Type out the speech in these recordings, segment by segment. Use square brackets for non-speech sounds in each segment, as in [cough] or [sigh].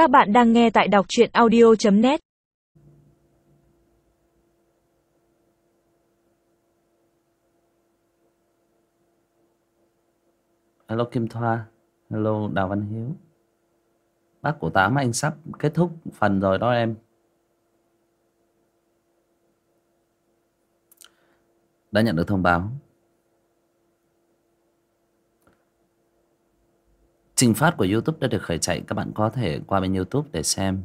Các bạn đang nghe tại đọc truyện audio.net Hello Kim Thoa. Hello Đào Văn Hiếu. Bác của Tám anh sắp kết thúc phần rồi đó em. Đã nhận được thông báo. Trình phát của Youtube đã được khởi chạy. Các bạn có thể qua bên Youtube để xem.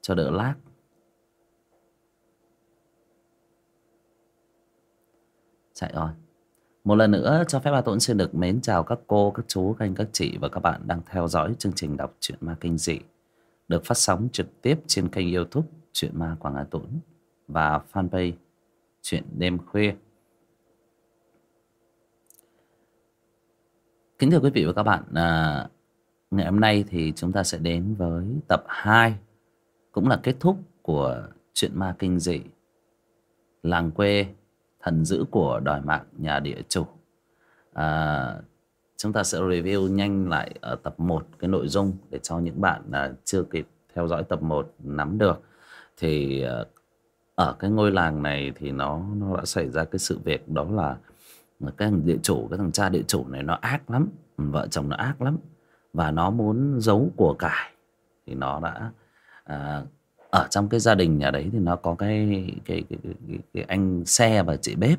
Cho đỡ lag. Chạy rồi. Một lần nữa cho phép bà Tuấn xin được mến chào các cô, các chú, các anh, các chị và các bạn đang theo dõi chương trình đọc truyện ma kinh dị được phát sóng trực tiếp trên kênh youtube truyện ma Quảng Hà Tuấn và fanpage truyện đêm khuya. Kính thưa quý vị và các bạn, à, ngày hôm nay thì chúng ta sẽ đến với tập 2 cũng là kết thúc của chuyện ma kinh dị làng quê thần dữ của đòi mạng nhà địa chủ. À, chúng ta sẽ review nhanh lại ở tập 1 cái nội dung để cho những bạn à, chưa kịp theo dõi tập 1 nắm được. Thì à, ở cái ngôi làng này thì nó nó đã xảy ra cái sự việc đó là cái thằng địa chủ cái thằng cha địa chủ này nó ác lắm vợ chồng nó ác lắm. Và nó muốn giấu của cải. Thì nó đã à, ở trong cái gia đình nhà đấy thì nó có cái cái cái, cái, cái anh xe và chị bếp.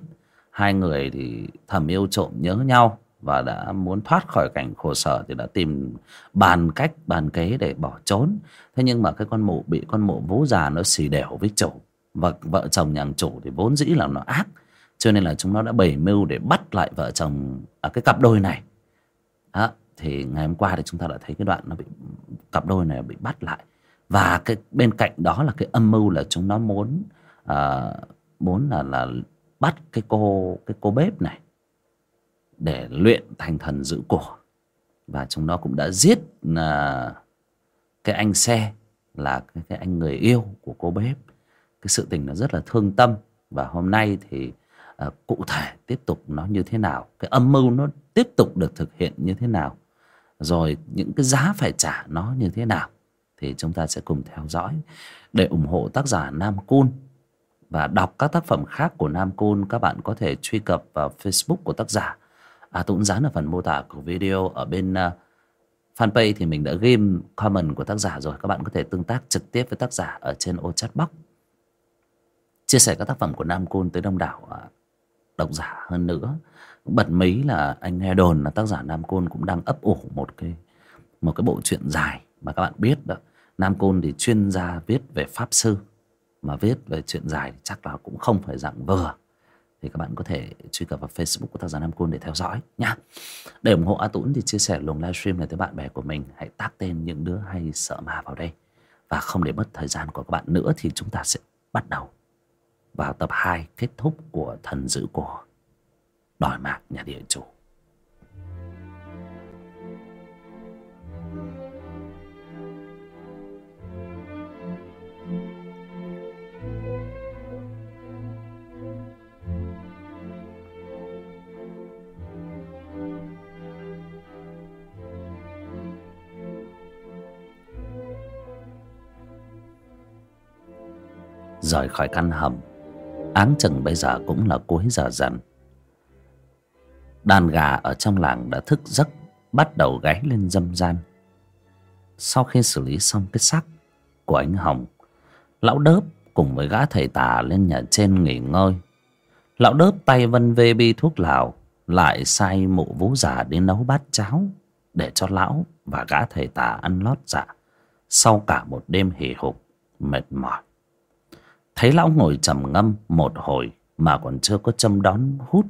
Hai người thì thầm yêu trộm nhớ nhau và đã muốn thoát khỏi cảnh khổ sở thì đã tìm bàn cách bàn kế để bỏ trốn. Thế nhưng mà cái con mụ bị con mụ vú già nó xì đẻo với chủ. Và vợ chồng nhà chủ thì vốn dĩ là nó ác cho nên là chúng nó đã bày mưu để bắt lại vợ chồng ở à, cái cặp đôi này. Đó thì ngày hôm qua thì chúng ta đã thấy cái đoạn nó bị cặp đôi này bị bắt lại. Và cái bên cạnh đó là cái âm mưu là chúng nó muốn à, muốn là là bắt cái cô cái cô bếp này để luyện thành thần giữ cổ và chúng nó cũng đã giết à, cái anh xe là cái, cái anh người yêu của cô bếp. Cái sự tình nó rất là thương tâm. Và hôm nay thì Ờ, cụ thể tiếp tục nó như thế nào cái âm mưu nó tiếp tục được thực hiện như thế nào rồi những cái giá phải trả nó như thế nào thì chúng ta sẽ cùng theo dõi để ủng hộ tác giả Nam Cun. Và đọc các tác phẩm khác của Nam Cun các bạn có thể truy cập vào Facebook của tác giả. À tôi cũng dán ở phần mô tả của video ở bên uh, fanpage thì mình đã ghim comment của tác giả rồi. Các bạn có thể tương tác trực tiếp với tác giả ở trên ô chat box. Chia sẻ các tác phẩm của Nam Cun tới đông đảo uh, độc giả hơn nữa. Bật mí là anh nghe đồn là tác giả Nam Côn cũng đang ấp ủ một cái một cái bộ truyện dài mà các bạn biết đó. Nam Côn thì chuyên gia viết về pháp sư mà viết về chuyện dài chắc là cũng không phải dạng vừa. Thì các bạn có thể truy cập vào Facebook của tác giả Nam Côn để theo dõi nhá. Để ủng hộ A Tũng thì chia sẻ luồng livestream này tới bạn bè của mình, hãy tác tên những đứa hay sợ ma vào đây. Và không để mất thời gian của các bạn nữa thì chúng ta sẽ bắt đầu vào tập 2 kết thúc của thần dữ của đòi mạng nhà địa chủ. rời khỏi căn hầm áng chừng bây giờ cũng là cuối giờ dần. Đàn gà ở trong làng đã thức giấc, bắt đầu gáy lên dâm gian. Sau khi xử lý xong cái xác của anh hồng, lão đớp cùng với gã thầy tà lên nhà trên nghỉ ngơi. Lão đớp tay vân vê bi thuốc lào, lại sai mụ vú già đến nấu bát cháo để cho lão và gã thầy tà ăn lót dạ sau cả một đêm hì hục, mệt mỏi thấy lão ngồi trầm ngâm một hồi mà còn chưa có châm đón hút,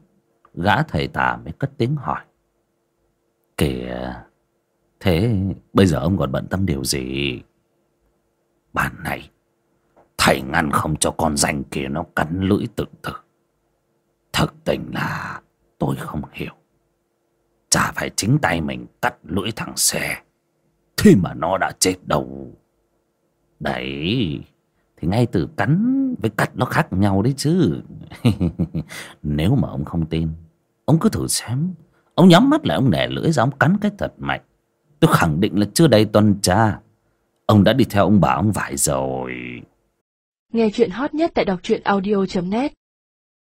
gã thầy tà mới cất tiếng hỏi. Kìa, thế bây giờ ông còn bận tâm điều gì? Bản này, thầy ngăn không cho con danh kia nó cắn lưỡi tự tử. Thực tình là tôi không hiểu. Chả phải chính tay mình cắt lưỡi thằng xe thế mà nó đã chết đâu. Đấy, thì ngay từ cắn với cắt nó khác nhau đấy chứ. [laughs] Nếu mà ông không tin, ông cứ thử xem. Ông nhắm mắt lại, ông nẻ lưỡi ra, ông cắn cái thật mạnh. Tôi khẳng định là chưa đầy tuần tra. Ông đã đi theo ông bà ông vải rồi. Nghe chuyện hot nhất tại đọc truyện audio.net